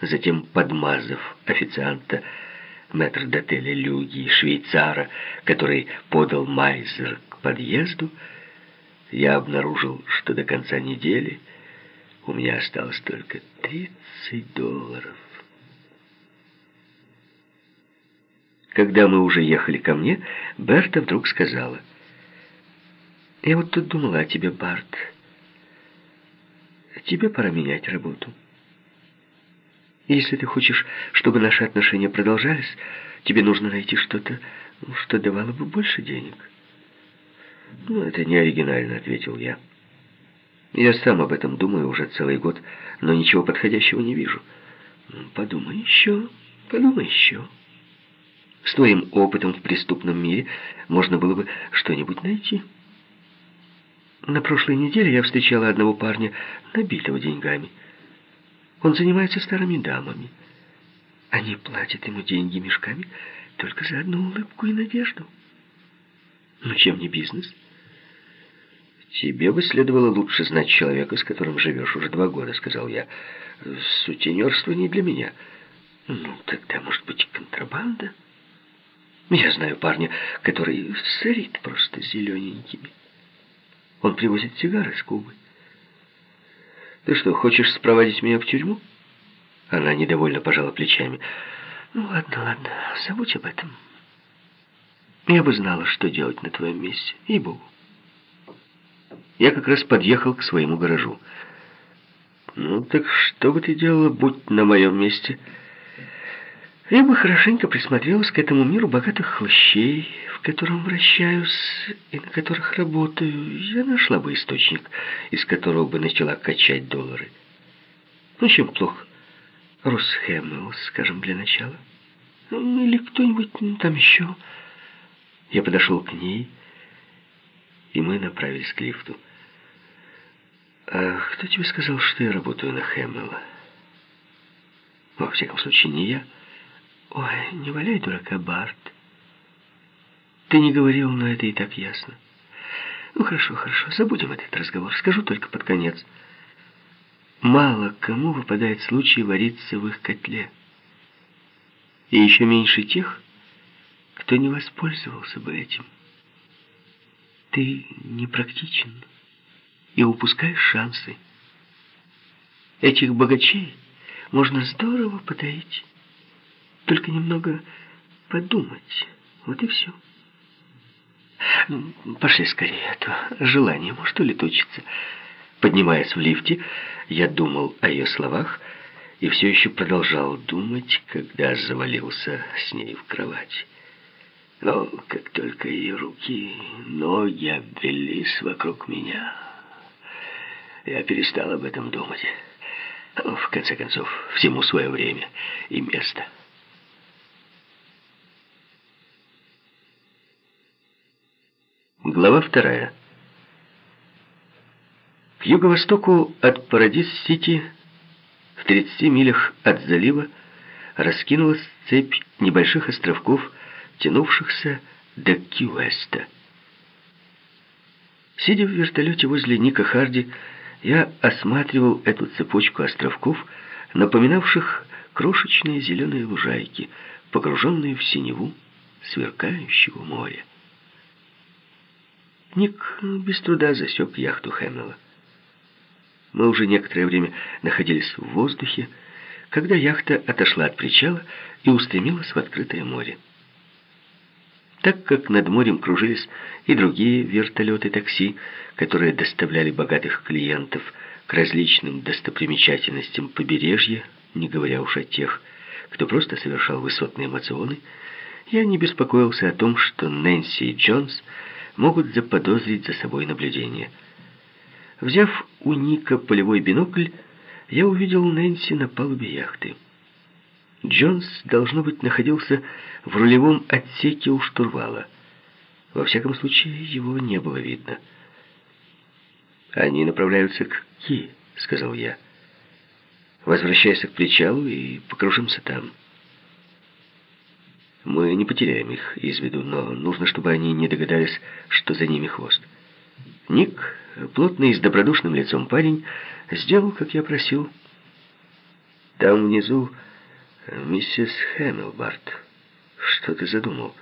затем подмазав официанта, метрдотеля Люги, швейцара, который подал Майзер к подъезду, я обнаружил, что до конца недели у меня осталось только 30 долларов. Когда мы уже ехали ко мне, Берта вдруг сказала, «Я вот тут думала о тебе, Барт. Тебе пора менять работу». Если ты хочешь, чтобы наши отношения продолжались, тебе нужно найти что-то, что давало бы больше денег. Ну, это не оригинально, ответил я. Я сам об этом думаю уже целый год, но ничего подходящего не вижу. Подумай еще, подумай еще. С твоим опытом в преступном мире можно было бы что-нибудь найти. На прошлой неделе я встречала одного парня, набитого деньгами. Он занимается старыми дамами. Они платят ему деньги мешками только за одну улыбку и надежду. Ну, чем не бизнес? Тебе бы следовало лучше знать человека, с которым живешь уже два года, сказал я. Сутенерство не для меня. Ну, тогда, может быть, контрабанда? Я знаю парня, который сырит просто зелененькими. Он привозит сигары с Кубы. Ты что, хочешь спроводить меня в тюрьму? Она недовольно пожала плечами. Ну ладно, ладно, забудь об этом. Я бы знала, что делать на твоем месте. И-богу. Я как раз подъехал к своему гаражу. Ну, так что бы ты делала, будь на моем месте? Я бы хорошенько присмотрелась к этому миру богатых хлыщей, в котором вращаюсь и на которых работаю. Я нашла бы источник, из которого бы начала качать доллары. Ну, чем плохо? Росхэмилл, скажем, для начала. Ну, или кто-нибудь там еще. Я подошел к ней, и мы направились к лифту. «А кто тебе сказал, что я работаю на Хэмилла?» «Во всяком случае, не я». Ой, не валяй дурака, Барт. Ты не говорил, но это и так ясно. Ну, хорошо, хорошо, забудем этот разговор. Скажу только под конец. Мало кому выпадает случай вариться в их котле. И еще меньше тех, кто не воспользовался бы этим. Ты непрактичен и упускаешь шансы. Этих богачей можно здорово подоить. Только немного подумать. Вот и все. Ну, пошли скорее, а то желание может улетучиться. Поднимаясь в лифте, я думал о ее словах и все еще продолжал думать, когда завалился с ней в кровать. Но как только ее руки, ноги обвелись вокруг меня, я перестал об этом думать. В конце концов, всему свое время и место. Глава вторая. К юго-востоку от Парадис-Сити, в 30 милях от залива, раскинулась цепь небольших островков, тянувшихся до Ки-Уэста. Сидя в вертолете возле Ника Харди, я осматривал эту цепочку островков, напоминавших крошечные зеленые лужайки, погруженные в синеву сверкающего моря. Ник без труда засек яхту Хэмилла. Мы уже некоторое время находились в воздухе, когда яхта отошла от причала и устремилась в открытое море. Так как над морем кружились и другие вертолеты-такси, которые доставляли богатых клиентов к различным достопримечательностям побережья, не говоря уж о тех, кто просто совершал высотные эмоционы, я не беспокоился о том, что Нэнси и Джонс – могут заподозрить за собой наблюдение. Взяв у Ника полевой бинокль, я увидел Нэнси на палубе яхты. Джонс, должно быть, находился в рулевом отсеке у штурвала. Во всяком случае, его не было видно. «Они направляются к Ки», — сказал я. «Возвращайся к причалу и покружимся там». Мы не потеряем их из виду, но нужно, чтобы они не догадались, что за ними хвост. Ник, плотный и с добродушным лицом парень, сделал, как я просил. Там внизу миссис Хэмилбарт. Что ты задумал?»